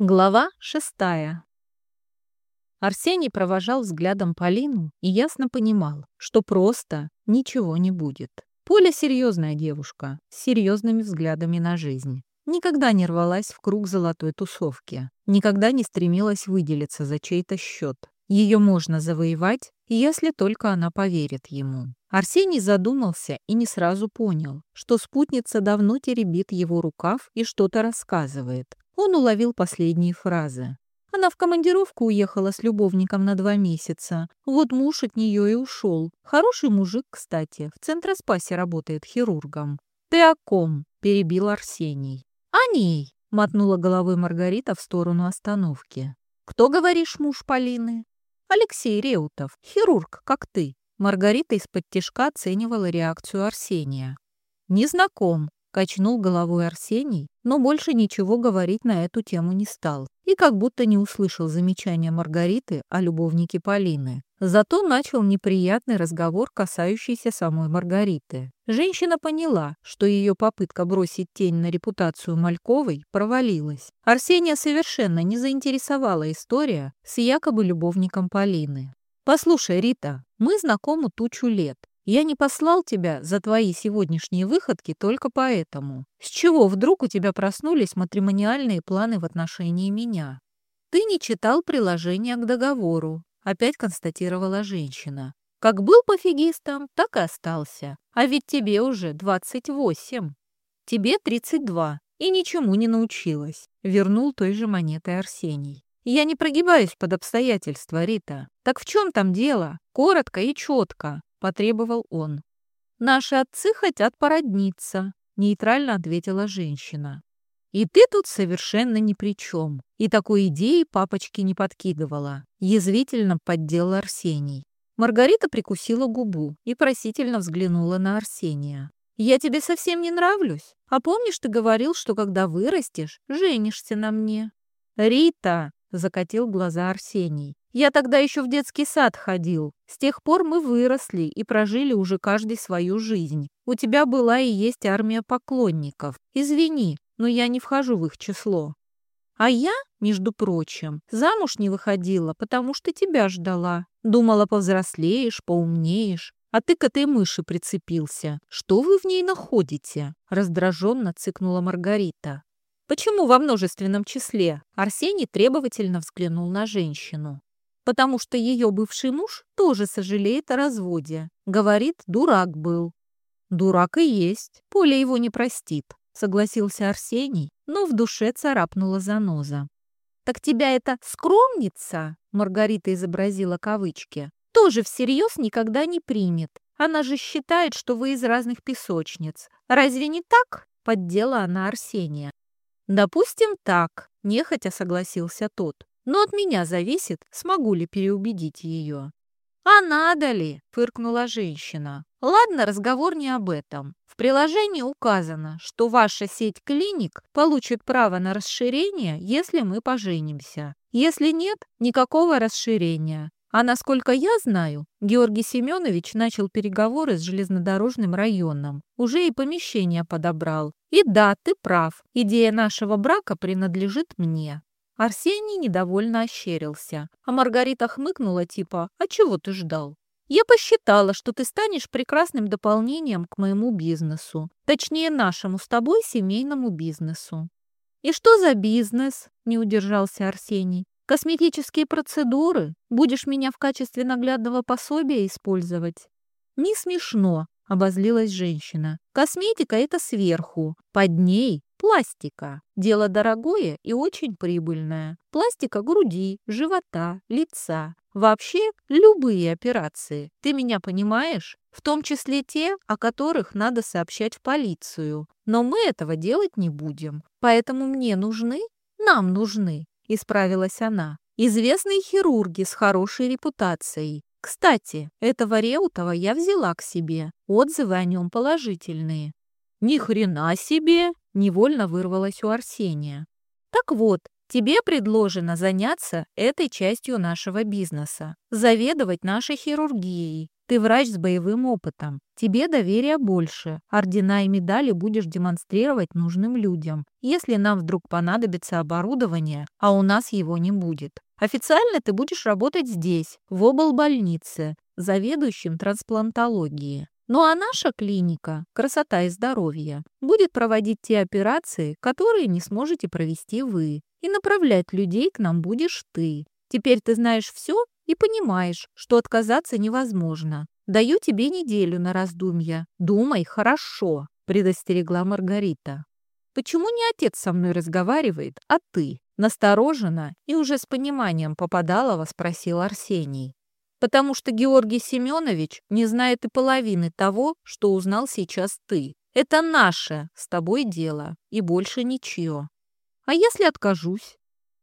Глава шестая. Арсений провожал взглядом Полину и ясно понимал, что просто ничего не будет. Поля серьезная девушка, с серьезными взглядами на жизнь. Никогда не рвалась в круг золотой тусовки, никогда не стремилась выделиться за чей-то счет. Ее можно завоевать, если только она поверит ему. Арсений задумался и не сразу понял, что спутница давно теребит его рукав и что-то рассказывает, он уловил последние фразы. Она в командировку уехала с любовником на два месяца. Вот муж от нее и ушел. Хороший мужик, кстати, в Центроспасе работает хирургом. «Ты о ком?» – перебил Арсений. «О ней!» – мотнула головой Маргарита в сторону остановки. «Кто, говоришь, муж Полины?» «Алексей Реутов, хирург, как ты». Маргарита из-под тишка оценивала реакцию Арсения. «Не знаком», Качнул головой Арсений, но больше ничего говорить на эту тему не стал и как будто не услышал замечания Маргариты о любовнике Полины. Зато начал неприятный разговор, касающийся самой Маргариты. Женщина поняла, что ее попытка бросить тень на репутацию Мальковой провалилась. Арсения совершенно не заинтересовала история с якобы любовником Полины. «Послушай, Рита, мы знакомы тучу лет. Я не послал тебя за твои сегодняшние выходки только поэтому. С чего вдруг у тебя проснулись матримониальные планы в отношении меня? Ты не читал приложение к договору, опять констатировала женщина. Как был пофигистом, так и остался. А ведь тебе уже 28. Тебе 32. И ничему не научилась. Вернул той же монетой Арсений. Я не прогибаюсь под обстоятельства, Рита. Так в чем там дело? Коротко и четко потребовал он. «Наши отцы хотят породниться», — нейтрально ответила женщина. «И ты тут совершенно ни при чем. И такой идеи папочке не подкидывала», — язвительно поддел Арсений. Маргарита прикусила губу и просительно взглянула на Арсения. «Я тебе совсем не нравлюсь. А помнишь, ты говорил, что когда вырастешь, женишься на мне?» «Рита!» — закатил глаза Арсений. Я тогда еще в детский сад ходил. С тех пор мы выросли и прожили уже каждый свою жизнь. У тебя была и есть армия поклонников. Извини, но я не вхожу в их число. А я, между прочим, замуж не выходила, потому что тебя ждала. Думала, повзрослеешь, поумнеешь. А ты к этой мыши прицепился. Что вы в ней находите?» Раздраженно цыкнула Маргарита. «Почему во множественном числе?» Арсений требовательно взглянул на женщину потому что ее бывший муж тоже сожалеет о разводе. Говорит, дурак был. Дурак и есть, Поля его не простит, согласился Арсений, но в душе царапнула заноза. «Так тебя это скромница?» Маргарита изобразила кавычки. «Тоже всерьез никогда не примет. Она же считает, что вы из разных песочниц. Разве не так?» Поддела она Арсения. «Допустим, так», – нехотя согласился тот. Но от меня зависит, смогу ли переубедить ее. «А надо ли?» – фыркнула женщина. «Ладно, разговор не об этом. В приложении указано, что ваша сеть клиник получит право на расширение, если мы поженимся. Если нет, никакого расширения. А насколько я знаю, Георгий Семенович начал переговоры с железнодорожным районом. Уже и помещение подобрал. И да, ты прав, идея нашего брака принадлежит мне. Арсений недовольно ощерился, а Маргарита хмыкнула типа «А чего ты ждал?» «Я посчитала, что ты станешь прекрасным дополнением к моему бизнесу, точнее нашему с тобой семейному бизнесу». «И что за бизнес?» – не удержался Арсений. «Косметические процедуры? Будешь меня в качестве наглядного пособия использовать?» «Не смешно», – обозлилась женщина. «Косметика – это сверху. Под ней Пластика. Дело дорогое и очень прибыльное. Пластика груди, живота, лица. Вообще любые операции. Ты меня понимаешь? В том числе те, о которых надо сообщать в полицию. Но мы этого делать не будем. Поэтому мне нужны, нам нужны, исправилась она. Известные хирурги с хорошей репутацией. Кстати, этого Реутова я взяла к себе. Отзывы о нем положительные. Ни хрена себе! Невольно вырвалось у Арсения. Так вот, тебе предложено заняться этой частью нашего бизнеса, заведовать нашей хирургией. Ты врач с боевым опытом. Тебе доверия больше. Ордена и медали будешь демонстрировать нужным людям, если нам вдруг понадобится оборудование, а у нас его не будет. Официально ты будешь работать здесь, в облбольнице, заведующим трансплантологии. Ну а наша клиника «Красота и здоровье» будет проводить те операции, которые не сможете провести вы. И направлять людей к нам будешь ты. Теперь ты знаешь все и понимаешь, что отказаться невозможно. Даю тебе неделю на раздумья. Думай хорошо», — предостерегла Маргарита. «Почему не отец со мной разговаривает, а ты?» Настороженно и уже с пониманием Попадалова спросил Арсений потому что Георгий Семенович не знает и половины того, что узнал сейчас ты. Это наше с тобой дело, и больше ничье. А если откажусь?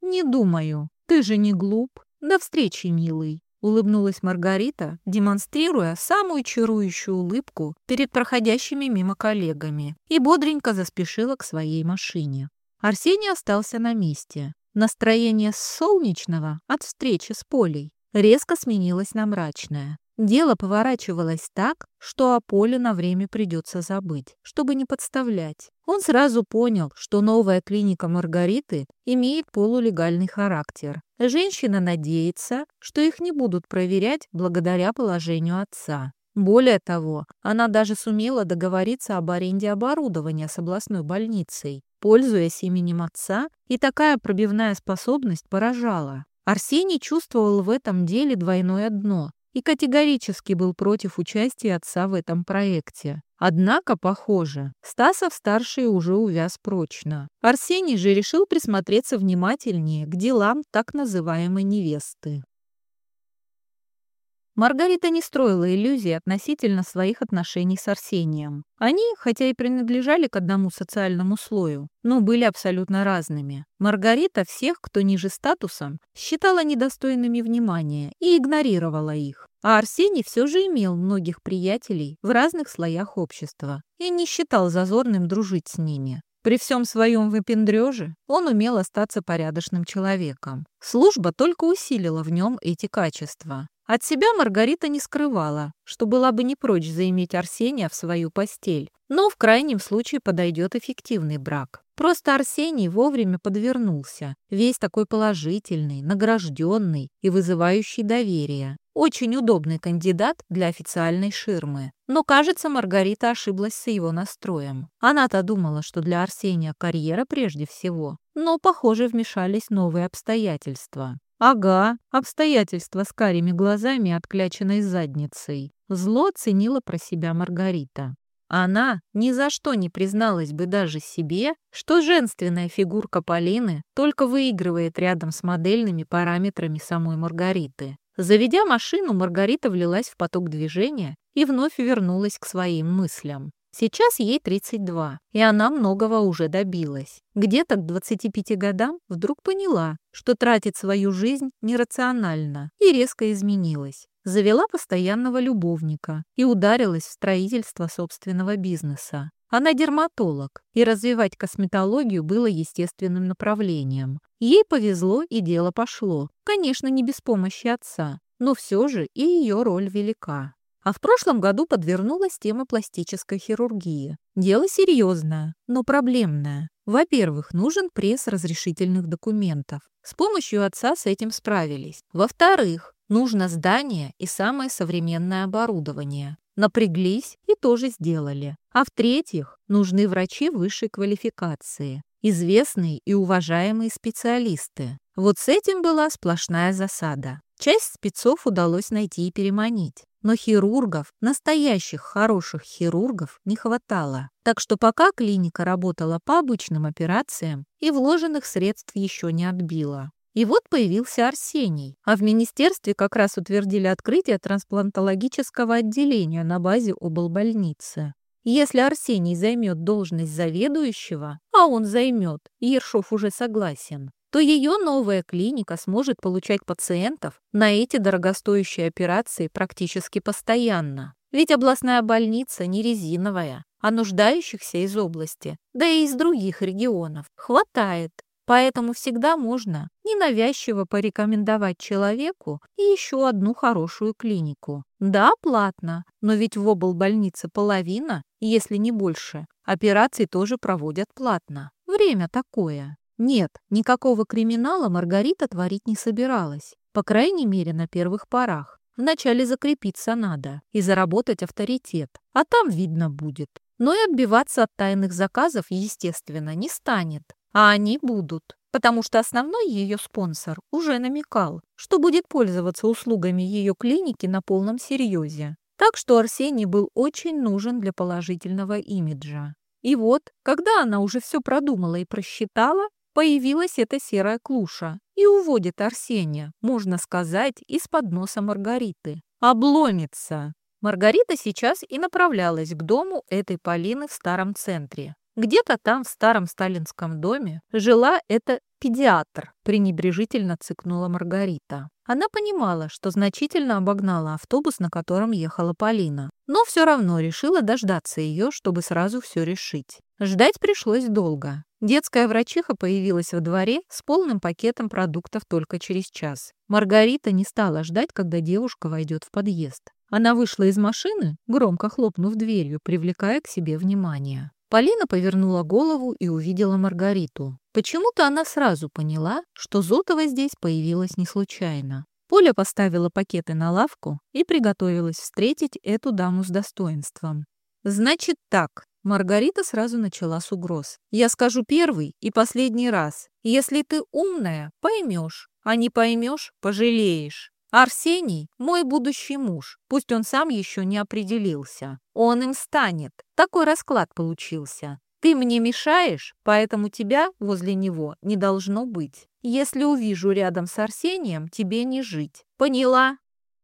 Не думаю. Ты же не глуп. До встречи, милый. Улыбнулась Маргарита, демонстрируя самую чарующую улыбку перед проходящими мимо коллегами, и бодренько заспешила к своей машине. Арсений остался на месте. Настроение солнечного от встречи с Полей резко сменилось на мрачное. Дело поворачивалось так, что о Поле на время придется забыть, чтобы не подставлять. Он сразу понял, что новая клиника Маргариты имеет полулегальный характер. Женщина надеется, что их не будут проверять благодаря положению отца. Более того, она даже сумела договориться об аренде оборудования с областной больницей, пользуясь именем отца, и такая пробивная способность поражала. Арсений чувствовал в этом деле двойное дно и категорически был против участия отца в этом проекте. Однако, похоже, Стасов-старший уже увяз прочно. Арсений же решил присмотреться внимательнее к делам так называемой невесты. Маргарита не строила иллюзий относительно своих отношений с Арсением. Они, хотя и принадлежали к одному социальному слою, но были абсолютно разными. Маргарита всех, кто ниже статусом, считала недостойными внимания и игнорировала их. А Арсений все же имел многих приятелей в разных слоях общества и не считал зазорным дружить с ними. При всем своем выпендреже он умел остаться порядочным человеком. Служба только усилила в нем эти качества. От себя Маргарита не скрывала, что была бы не прочь заиметь Арсения в свою постель, но в крайнем случае подойдет эффективный брак. Просто Арсений вовремя подвернулся, весь такой положительный, награжденный и вызывающий доверие. Очень удобный кандидат для официальной ширмы. Но, кажется, Маргарита ошиблась с его настроем. Она-то думала, что для Арсения карьера прежде всего. Но, похоже, вмешались новые обстоятельства. Ага, обстоятельства с карими глазами откляченной задницей. Зло ценила про себя Маргарита. Она ни за что не призналась бы даже себе, что женственная фигурка Полины только выигрывает рядом с модельными параметрами самой Маргариты. Заведя машину, Маргарита влилась в поток движения и вновь вернулась к своим мыслям. Сейчас ей 32, и она многого уже добилась. Где-то к 25 годам вдруг поняла, что тратит свою жизнь нерационально, и резко изменилась. Завела постоянного любовника и ударилась в строительство собственного бизнеса. Она дерматолог, и развивать косметологию было естественным направлением. Ей повезло, и дело пошло. Конечно, не без помощи отца, но все же и ее роль велика. А в прошлом году подвернулась тема пластической хирургии. Дело серьезное, но проблемное. Во-первых, нужен пресс разрешительных документов. С помощью отца с этим справились. Во-вторых, нужно здание и самое современное оборудование. Напряглись и тоже сделали. А в-третьих, нужны врачи высшей квалификации. Известные и уважаемые специалисты. Вот с этим была сплошная засада. Часть спецов удалось найти и переманить. Но хирургов, настоящих хороших хирургов, не хватало. Так что пока клиника работала по обычным операциям и вложенных средств еще не отбила. И вот появился Арсений, а в министерстве как раз утвердили открытие трансплантологического отделения на базе облбольницы. Если Арсений займет должность заведующего, а он займет, Ершов уже согласен, то ее новая клиника сможет получать пациентов на эти дорогостоящие операции практически постоянно. Ведь областная больница не резиновая, а нуждающихся из области, да и из других регионов, хватает. Поэтому всегда можно ненавязчиво порекомендовать человеку еще одну хорошую клинику. Да, платно, но ведь в облбольнице половина, если не больше. Операции тоже проводят платно. Время такое. Нет, никакого криминала Маргарита творить не собиралась. По крайней мере, на первых порах. Вначале закрепиться надо и заработать авторитет, а там видно будет. Но и отбиваться от тайных заказов, естественно, не станет. А они будут, потому что основной ее спонсор уже намекал, что будет пользоваться услугами ее клиники на полном серьезе. Так что Арсений был очень нужен для положительного имиджа. И вот, когда она уже все продумала и просчитала, появилась эта серая клуша и уводит Арсения, можно сказать, из-под носа Маргариты. Обломится. Маргарита сейчас и направлялась к дому этой Полины в старом центре. Где-то там, в старом сталинском доме, жила эта педиатр, пренебрежительно цыкнула Маргарита. Она понимала, что значительно обогнала автобус, на котором ехала Полина, но все равно решила дождаться ее, чтобы сразу все решить. Ждать пришлось долго. Детская врачиха появилась во дворе с полным пакетом продуктов только через час. Маргарита не стала ждать, когда девушка войдет в подъезд. Она вышла из машины, громко хлопнув дверью, привлекая к себе внимание. Полина повернула голову и увидела Маргариту. Почему-то она сразу поняла, что Зотова здесь появилась не случайно. Поля поставила пакеты на лавку и приготовилась встретить эту даму с достоинством. «Значит так», — Маргарита сразу начала с угроз. «Я скажу первый и последний раз. Если ты умная, поймешь, а не поймешь, пожалеешь. Арсений – мой будущий муж, пусть он сам еще не определился. Он им станет. Такой расклад получился. Ты мне мешаешь, поэтому тебя возле него не должно быть. Если увижу рядом с Арсением, тебе не жить. Поняла?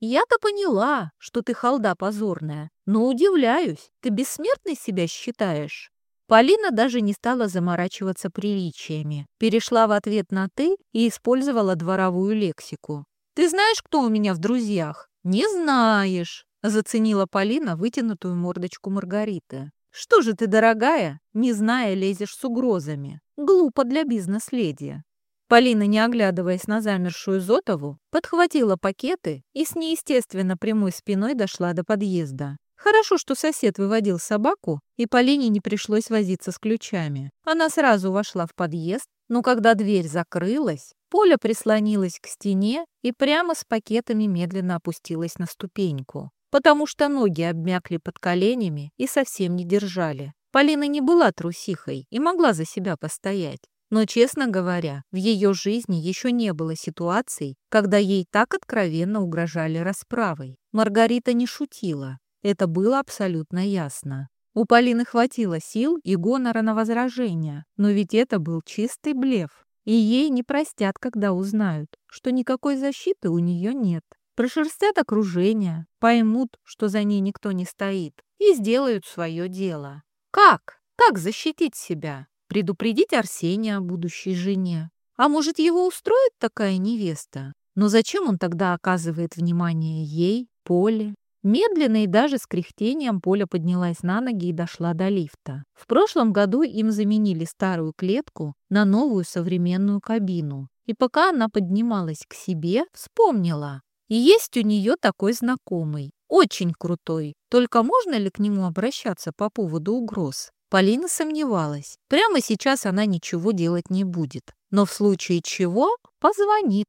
Я-то поняла, что ты халда позорная, но удивляюсь, ты бессмертной себя считаешь? Полина даже не стала заморачиваться приличиями, перешла в ответ на «ты» и использовала дворовую лексику. Ты знаешь, кто у меня в друзьях? Не знаешь, заценила Полина вытянутую мордочку Маргариты. Что же ты, дорогая, не зная, лезешь с угрозами? Глупо для бизнес-леди. Полина, не оглядываясь на замершую Зотову, подхватила пакеты и с неестественно прямой спиной дошла до подъезда. Хорошо, что сосед выводил собаку, и Полине не пришлось возиться с ключами. Она сразу вошла в подъезд, но когда дверь закрылась, Поля прислонилась к стене и прямо с пакетами медленно опустилась на ступеньку, потому что ноги обмякли под коленями и совсем не держали. Полина не была трусихой и могла за себя постоять. Но, честно говоря, в ее жизни еще не было ситуаций, когда ей так откровенно угрожали расправой. Маргарита не шутила. Это было абсолютно ясно. У Полины хватило сил и гонора на возражение, но ведь это был чистый блеф. И ей не простят, когда узнают, что никакой защиты у нее нет. Прошерстят окружение, поймут, что за ней никто не стоит, и сделают свое дело. Как? Как защитить себя? Предупредить Арсения о будущей жене? А может, его устроит такая невеста? Но зачем он тогда оказывает внимание ей, Поле, Медленно и даже с кряхтением Поля поднялась на ноги и дошла до лифта. В прошлом году им заменили старую клетку на новую современную кабину. И пока она поднималась к себе, вспомнила. И есть у нее такой знакомый, очень крутой. Только можно ли к нему обращаться по поводу угроз? Полина сомневалась. Прямо сейчас она ничего делать не будет. Но в случае чего позвонит.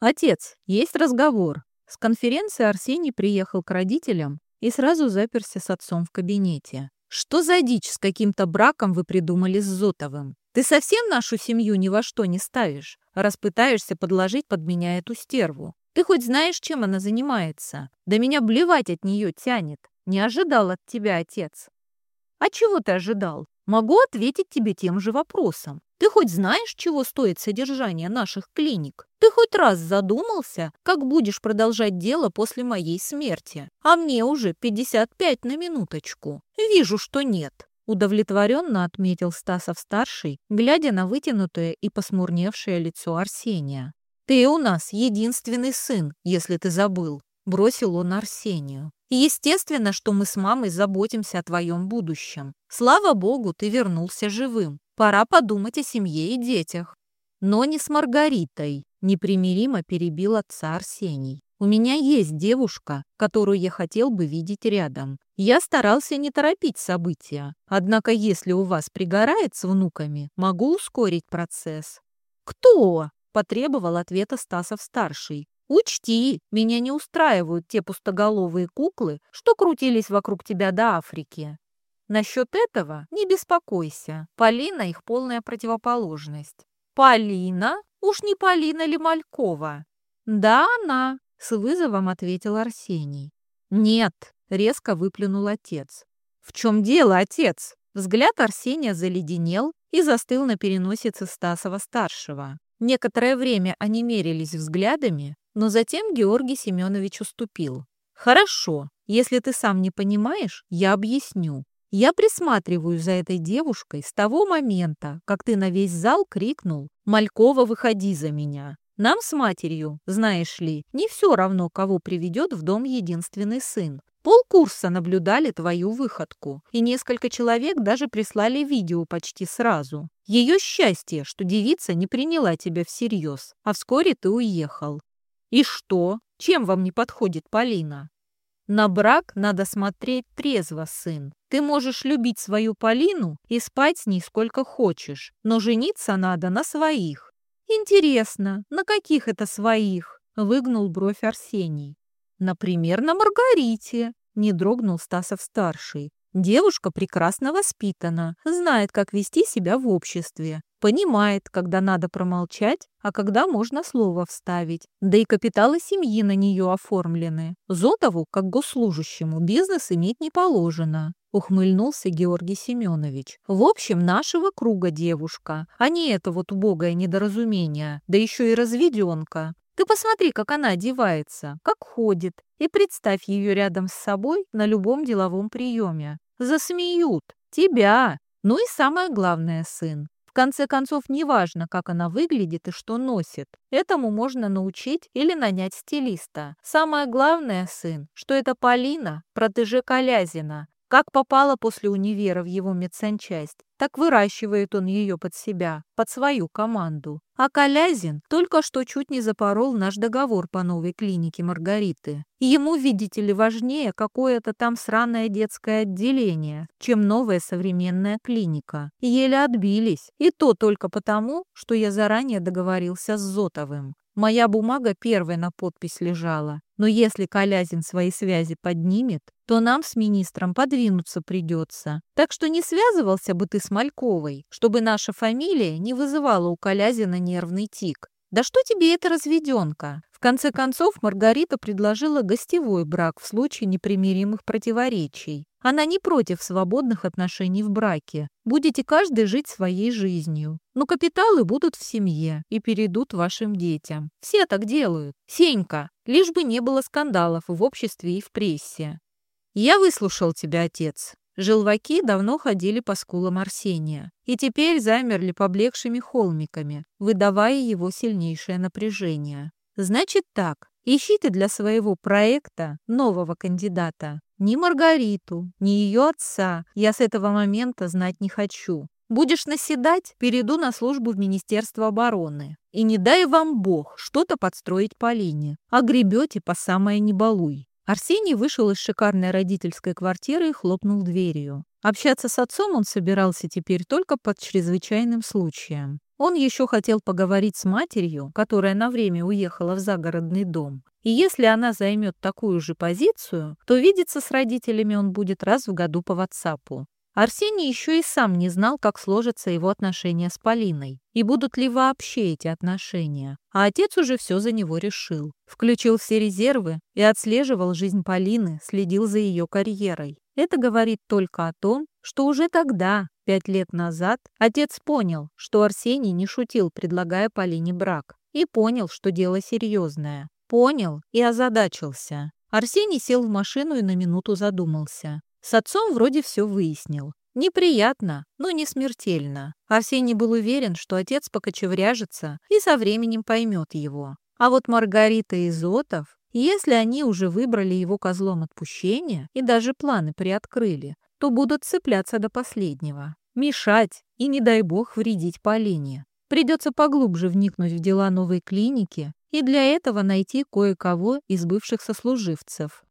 «Отец, есть разговор», с конференции Арсений приехал к родителям и сразу заперся с отцом в кабинете. «Что за дичь с каким-то браком вы придумали с Зотовым? Ты совсем нашу семью ни во что не ставишь, раз пытаешься подложить под меня эту стерву? Ты хоть знаешь, чем она занимается? Да меня блевать от нее тянет. Не ожидал от тебя, отец». «А чего ты ожидал? Могу ответить тебе тем же вопросом. Ты хоть знаешь, чего стоит содержание наших клиник? Ты хоть раз задумался, как будешь продолжать дело после моей смерти? А мне уже 55 на минуточку. Вижу, что нет. Удовлетворенно отметил Стасов-старший, глядя на вытянутое и посмурневшее лицо Арсения. «Ты у нас единственный сын, если ты забыл», — бросил он Арсению. Естественно, что мы с мамой заботимся о твоем будущем. Слава богу, ты вернулся живым. Пора подумать о семье и детях. Но не с Маргаритой, непримиримо перебил отца Арсений. У меня есть девушка, которую я хотел бы видеть рядом. Я старался не торопить события. Однако, если у вас пригорает с внуками, могу ускорить процесс. «Кто?» – потребовал ответа Стасов-старший. «Учти, меня не устраивают те пустоголовые куклы, что крутились вокруг тебя до Африки. Насчет этого не беспокойся. Полина их полная противоположность». «Полина? Уж не Полина ли Малькова?» «Да, она. С вызовом ответил Арсений. «Нет», — резко выплюнул отец. «В чем дело, отец?» Взгляд Арсения заледенел и застыл на переносице Стасова-старшего. Некоторое время они мерились взглядами, но затем Георгий Семенович уступил. «Хорошо, если ты сам не понимаешь, я объясню. Я присматриваю за этой девушкой с того момента, как ты на весь зал крикнул «Малькова, выходи за меня!» Нам с матерью, знаешь ли, не все равно, кого приведет в дом единственный сын. Полкурса наблюдали твою выходку, и несколько человек даже прислали видео почти сразу. Ее счастье, что девица не приняла тебя всерьез, а вскоре ты уехал. И что? Чем вам не подходит Полина? На брак надо смотреть трезво, сын. Ты можешь любить свою Полину и спать с ней сколько хочешь, но жениться надо на своих. «Интересно, на каких это своих?» — выгнул бровь Арсений. «Например, на Маргарите», — не дрогнул Стасов-старший. «Девушка прекрасно воспитана, знает, как вести себя в обществе, понимает, когда надо промолчать, а когда можно слово вставить. Да и капиталы семьи на нее оформлены. Зотову, как госслужащему, бизнес иметь не положено ухмыльнулся Георгий Семенович. «В общем, нашего круга девушка, а не это вот убогое недоразумение, да еще и разведенка. Ты посмотри, как она одевается, как ходит, и представь ее рядом с собой на любом деловом приеме. Засмеют. Тебя. Ну и самое главное, сын. В конце концов, неважно, как она выглядит и что носит. Этому можно научить или нанять стилиста. Самое главное, сын, что это Полина, протеже Колязина, как попала после универа в его медсанчасть, так выращивает он ее под себя, под свою команду. А Колязин только что чуть не запорол наш договор по новой клинике Маргариты. ему, видите ли, важнее какое-то там сраное детское отделение, чем новая современная клиника. еле отбились. И то только потому, что я заранее договорился с Зотовым. Моя бумага первой на подпись лежала. Но если Колязин свои связи поднимет, то нам с министром подвинуться придется. Так что не связывался бы ты с Мальковой, чтобы наша фамилия не вызывала у Колязина нервный тик. Да что тебе эта разведенка? В конце концов, Маргарита предложила гостевой брак в случае непримиримых противоречий. Она не против свободных отношений в браке. Будете каждый жить своей жизнью. Но капиталы будут в семье и перейдут вашим детям. Все так делают. Сенька, лишь бы не было скандалов в обществе и в прессе. Я выслушал тебя, отец. Желваки давно ходили по скулам Арсения и теперь замерли поблекшими холмиками, выдавая его сильнейшее напряжение. Значит так, ищите для своего проекта нового кандидата. Ни Маргариту, ни ее отца я с этого момента знать не хочу. Будешь наседать, перейду на службу в Министерство обороны. И не дай вам Бог что-то подстроить Полине, а гребете по самое не балуй. Арсений вышел из шикарной родительской квартиры и хлопнул дверью. Общаться с отцом он собирался теперь только под чрезвычайным случаем. Он еще хотел поговорить с матерью, которая на время уехала в загородный дом. И если она займет такую же позицию, то видеться с родителями он будет раз в году по WhatsApp. Арсений еще и сам не знал, как сложатся его отношения с Полиной, и будут ли вообще эти отношения. А отец уже все за него решил. Включил все резервы и отслеживал жизнь Полины, следил за ее карьерой. Это говорит только о том, что уже тогда, пять лет назад, отец понял, что Арсений не шутил, предлагая Полине брак, и понял, что дело серьезное. Понял и озадачился. Арсений сел в машину и на минуту задумался. С отцом вроде все выяснил. Неприятно, но не смертельно. Арсений был уверен, что отец покочевряжется и со временем поймет его. А вот Маргарита и Зотов, если они уже выбрали его козлом отпущения и даже планы приоткрыли, то будут цепляться до последнего. Мешать и, не дай бог, вредить Полине. Придется поглубже вникнуть в дела новой клиники и для этого найти кое-кого из бывших сослуживцев.